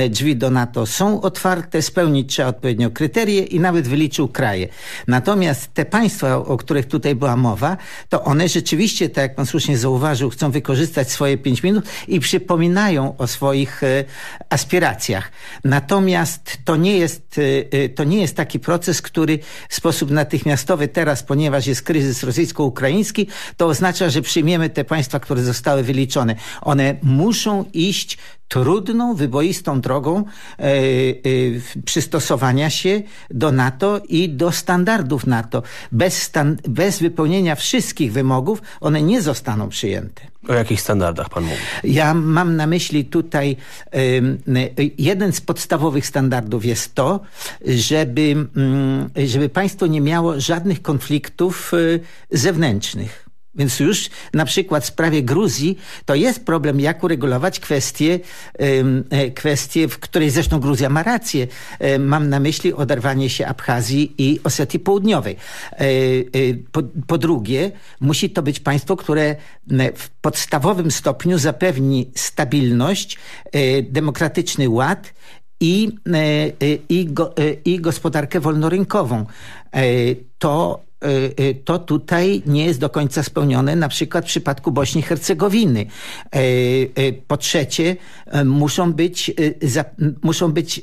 drzwi do NATO są otwarte, spełnić trzeba odpowiednio kryterie i nawet wyliczył kraje. Natomiast te państwa, o których tutaj była mowa, to one rzeczywiście, tak jak pan słusznie zauważył, chcą wykorzystać swoje pięć minut i przypominają o swoich aspiracjach. Natomiast to nie nie jest, y, y, to nie jest taki proces, który w sposób natychmiastowy teraz, ponieważ jest kryzys rosyjsko-ukraiński, to oznacza, że przyjmiemy te państwa, które zostały wyliczone. One muszą iść trudną, wyboistą drogą e, e, przystosowania się do NATO i do standardów NATO. Bez, stan bez wypełnienia wszystkich wymogów one nie zostaną przyjęte. O jakich standardach pan mówi? Ja mam na myśli tutaj jeden z podstawowych standardów jest to, żeby, mm, żeby państwo nie miało żadnych konfliktów e, zewnętrznych. Więc już na przykład w sprawie Gruzji to jest problem, jak uregulować kwestię, e, kwestię, w której zresztą Gruzja ma rację. E, mam na myśli oderwanie się Abchazji i Osetii Południowej. E, po, po drugie, musi to być państwo, które w podstawowym stopniu zapewni stabilność, demokratyczny ład i, i, i gospodarkę wolnorynkową. To to tutaj nie jest do końca spełnione, na przykład w przypadku Bośni i Hercegowiny. Y, po trzecie, muszą być, muszą być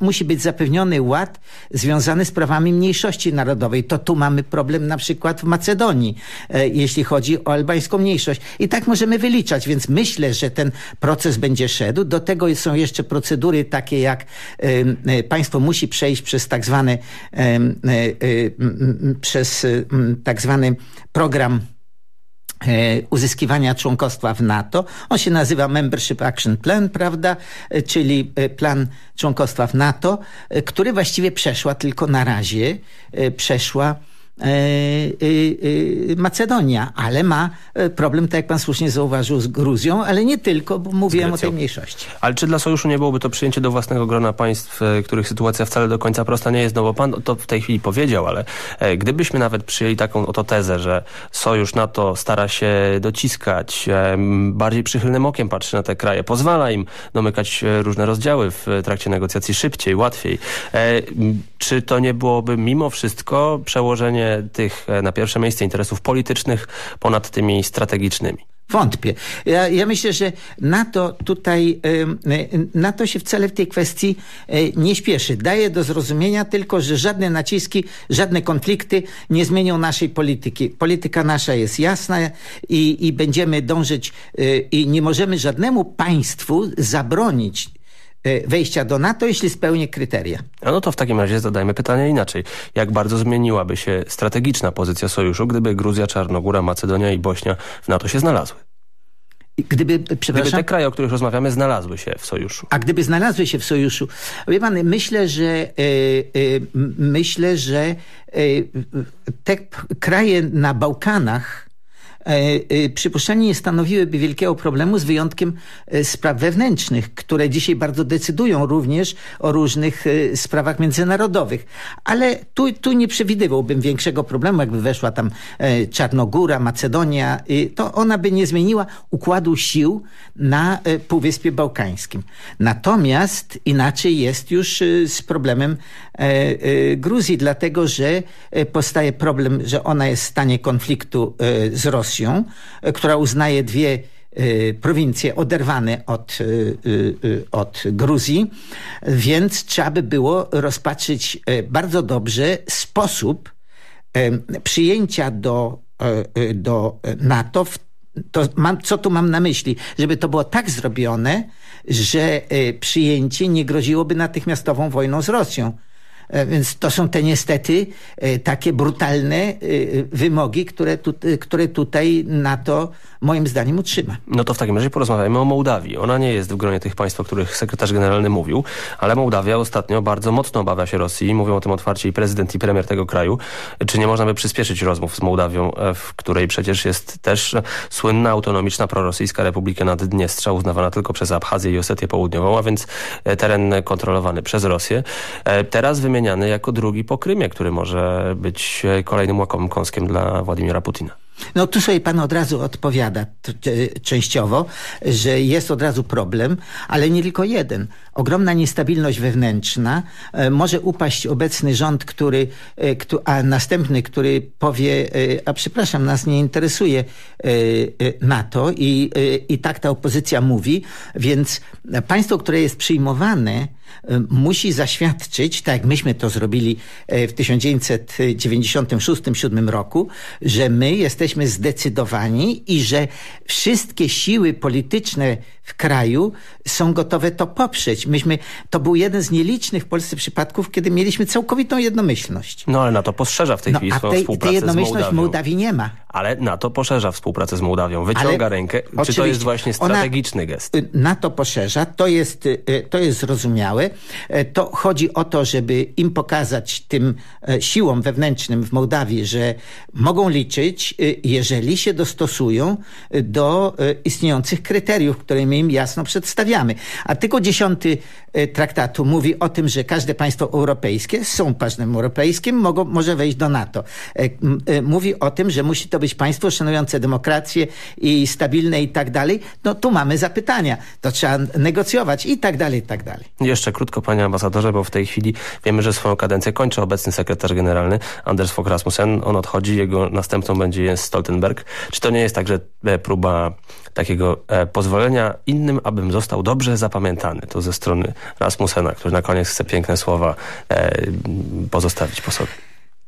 musi być zapewniony ład związany z prawami mniejszości narodowej. To tu mamy problem na przykład w Macedonii, jeśli chodzi o albańską mniejszość. I tak możemy wyliczać, więc myślę, że ten proces będzie szedł. Do tego są jeszcze procedury takie jak państwo musi przejść przez tak zwane przez Mm, tak zwany program e, uzyskiwania członkostwa w NATO. On się nazywa Membership Action Plan, prawda? E, czyli e, plan członkostwa w NATO, który właściwie przeszła tylko na razie, przeszła Macedonia, ale ma problem, tak jak pan słusznie zauważył, z Gruzją, ale nie tylko, bo mówiłem o tej mniejszości. Ale czy dla Sojuszu nie byłoby to przyjęcie do własnego grona państw, których sytuacja wcale do końca prosta nie jest? No bo pan to w tej chwili powiedział, ale gdybyśmy nawet przyjęli taką oto tezę, że Sojusz NATO stara się dociskać, bardziej przychylnym okiem patrzy na te kraje, pozwala im domykać różne rozdziały w trakcie negocjacji szybciej, łatwiej. Czy to nie byłoby mimo wszystko przełożenie tych e, na pierwsze miejsce interesów politycznych ponad tymi strategicznymi. Wątpię. Ja, ja, myślę, że NATO tutaj, NATO się wcale w tej kwestii e, nie śpieszy. Daje do zrozumienia tylko, że żadne naciski, żadne konflikty nie zmienią naszej polityki. Polityka nasza jest jasna i, i będziemy dążyć e, i nie możemy żadnemu państwu zabronić E, wejścia do NATO, jeśli spełni kryteria. A no to w takim razie zadajmy pytanie inaczej. Jak bardzo zmieniłaby się strategiczna pozycja sojuszu, gdyby Gruzja, Czarnogóra, Macedonia i Bośnia w NATO się znalazły? Gdyby, gdyby te kraje, o których rozmawiamy, znalazły się w sojuszu. A gdyby znalazły się w sojuszu, wie pan, myślę, że e, e, myślę, że te kraje na Bałkanach przypuszczalnie nie stanowiłyby wielkiego problemu z wyjątkiem spraw wewnętrznych, które dzisiaj bardzo decydują również o różnych sprawach międzynarodowych. Ale tu, tu nie przewidywałbym większego problemu, jakby weszła tam Czarnogóra, Macedonia, to ona by nie zmieniła układu sił na Półwyspie Bałkańskim. Natomiast inaczej jest już z problemem Gruzji, dlatego że powstaje problem, że ona jest w stanie konfliktu z Rosją, która uznaje dwie prowincje oderwane od, od Gruzji, więc trzeba by było rozpatrzyć bardzo dobrze sposób przyjęcia do, do NATO. To mam, co tu mam na myśli? Żeby to było tak zrobione, że przyjęcie nie groziłoby natychmiastową wojną z Rosją. Więc to są te niestety takie brutalne wymogi, które, tu, które tutaj NATO moim zdaniem utrzyma. No to w takim razie porozmawiajmy o Mołdawii. Ona nie jest w gronie tych państw, o których sekretarz generalny mówił, ale Mołdawia ostatnio bardzo mocno obawia się Rosji. Mówią o tym otwarcie i prezydent i premier tego kraju. Czy nie można by przyspieszyć rozmów z Mołdawią, w której przecież jest też słynna autonomiczna prorosyjska Republika Naddniestrza, uznawana tylko przez Abchazję i Osetię Południową, a więc teren kontrolowany przez Rosję. Teraz wymieniany jako drugi po Krymie, który może być kolejnym łakomym kąskiem dla Władimira Putina. No tu sobie pan od razu odpowiada częściowo, że jest od razu problem, ale nie tylko jeden. Ogromna niestabilność wewnętrzna, może upaść obecny rząd, który, a następny, który powie, a przepraszam, nas nie interesuje NATO i, i tak ta opozycja mówi, więc państwo, które jest przyjmowane, musi zaświadczyć, tak jak myśmy to zrobili w 1996-1997 roku, że my jesteśmy zdecydowani i że wszystkie siły polityczne w kraju są gotowe to poprzeć. Myśmy, to był jeden z nielicznych w Polsce przypadków, kiedy mieliśmy całkowitą jednomyślność. No ale NATO poszerza w tej no, chwili swoją tej, współpracę tej jednomyślność z Mołdawią. Mołdawii nie ma. Ale NATO poszerza współpracę z Mołdawią, wyciąga Ale rękę. Czy to jest właśnie strategiczny gest? NATO poszerza, to jest, to jest zrozumiałe. To chodzi o to, żeby im pokazać tym siłom wewnętrznym w Mołdawii, że mogą liczyć, jeżeli się dostosują do istniejących kryteriów, które im jasno przedstawiamy. Artykuł 10 traktatu mówi o tym, że każde państwo europejskie, są państwem europejskim, mogą, może wejść do NATO. Mówi o tym, że musi to być państwo szanujące demokrację i stabilne i tak dalej. No tu mamy zapytania. To trzeba negocjować i tak dalej, i tak dalej. Jeszcze krótko, panie ambasadorze, bo w tej chwili wiemy, że swoją kadencję kończy obecny sekretarz generalny Anders Fogh Rasmussen. On odchodzi, jego następcą będzie Jens Stoltenberg. Czy to nie jest także próba takiego e, pozwolenia innym, abym został dobrze zapamiętany? To ze strony Rasmussena, który na koniec chce piękne słowa e, pozostawić po sobie.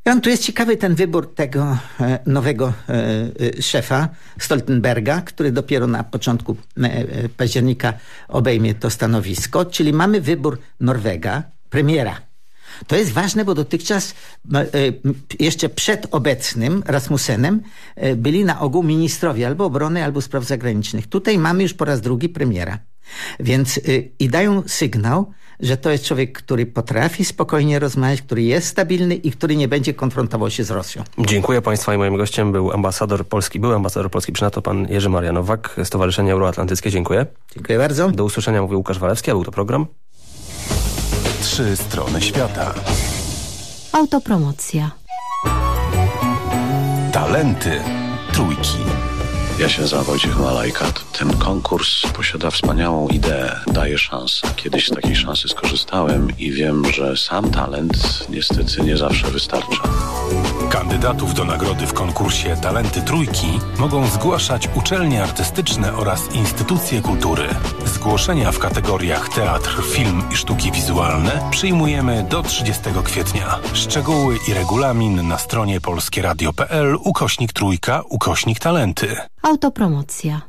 Jan, tu jest ciekawy ten wybór tego e, nowego e, szefa Stoltenberga, który dopiero na początku e, października obejmie to stanowisko, czyli mamy wybór Norwega, premiera. To jest ważne, bo dotychczas jeszcze przed obecnym Rasmussenem byli na ogół ministrowie albo obrony, albo spraw zagranicznych. Tutaj mamy już po raz drugi premiera. Więc i dają sygnał, że to jest człowiek, który potrafi spokojnie rozmawiać, który jest stabilny i który nie będzie konfrontował się z Rosją. Dziękuję Państwa i moim gościem był ambasador Polski, był ambasador Polski przy NATO, pan Jerzy Marianowak, Stowarzyszenie Euroatlantyckie. Dziękuję. Dziękuję bardzo. Do usłyszenia mówił Łukasz Walewski, a był to program Trzy strony świata. Autopromocja. Talenty trójki. Ja się nazywam Wojciech Malajka. Ten konkurs posiada wspaniałą ideę, daje szansę. Kiedyś z takiej szansy skorzystałem i wiem, że sam talent niestety nie zawsze wystarcza. Kandydatów do nagrody w konkursie Talenty Trójki mogą zgłaszać uczelnie artystyczne oraz instytucje kultury. Zgłoszenia w kategoriach teatr, film i sztuki wizualne przyjmujemy do 30 kwietnia. Szczegóły i regulamin na stronie polskieradio.pl ukośnik trójka ukośnik talenty. Autopromocja.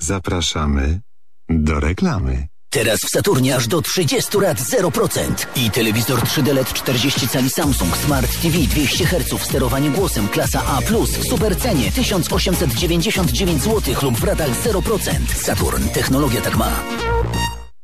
Zapraszamy do reklamy. Teraz w Saturnie aż do 30 lat 0% i telewizor 3D LED 40 cali Samsung Smart TV 200 Hz sterowanie głosem klasa A+, w super cenie 1899 zł lub w ratach 0%. Saturn, technologia tak ma.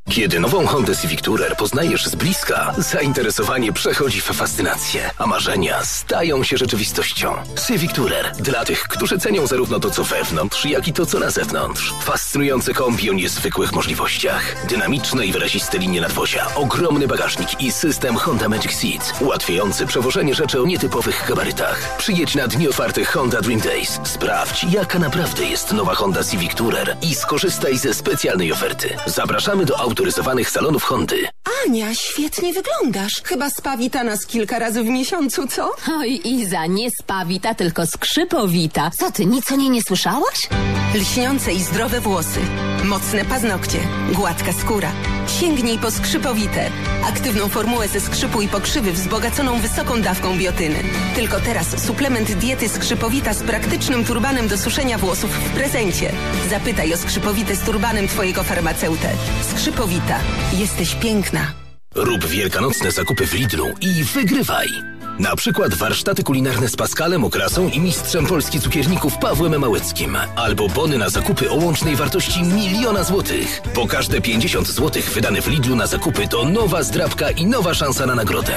Kiedy nową Hondę Civic Tourer poznajesz z bliska, zainteresowanie przechodzi w fascynację, a marzenia stają się rzeczywistością. Civic Tourer dla tych, którzy cenią zarówno to, co wewnątrz, jak i to, co na zewnątrz. Fascynujący kombi o niezwykłych możliwościach. Dynamiczne i wyraziste linie nadwozia, ogromny bagażnik i system Honda Magic Seat, ułatwiający przewożenie rzeczy o nietypowych gabarytach. Przyjedź na dni otwartych Honda Dream Days. Sprawdź, jaka naprawdę jest nowa Honda Civic Tourer i skorzystaj ze specjalnej oferty. Zapraszamy do autoryzowanych salonów Hondy. Ania, świetnie wyglądasz. Chyba spawita nas kilka razy w miesiącu, co? Oj, Iza, nie spawita, tylko skrzypowita. Co ty, nic o niej nie słyszałaś? Lśniące i zdrowe włosy, mocne paznokcie, gładka skóra. Sięgnij po skrzypowite. Aktywną formułę ze skrzypu i pokrzywy wzbogaconą wysoką dawką biotyny. Tylko teraz suplement diety skrzypowita z praktycznym turbanem do suszenia włosów w prezencie. Zapytaj o skrzypowite z turbanem twojego farmaceutę. Skrzypowita. Jesteś piękna. Rób wielkanocne zakupy w Lidlu i wygrywaj! Na przykład warsztaty kulinarne z Paskalem Okrasą i mistrzem Polski cukierników Pawłem Małeckim. Albo bony na zakupy o łącznej wartości miliona złotych. Po każde 50 złotych wydane w Lidlu na zakupy to nowa zdrabka i nowa szansa na nagrodę.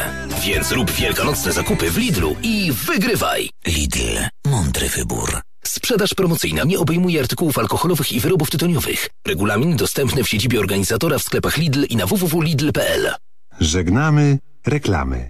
Więc rób wielkanocne zakupy w Lidlu i wygrywaj! Lidl. Mądry wybór. Sprzedaż promocyjna nie obejmuje artykułów alkoholowych i wyrobów tytoniowych. Regulamin dostępny w siedzibie organizatora w sklepach Lidl i na www.lidl.pl. Żegnamy reklamy.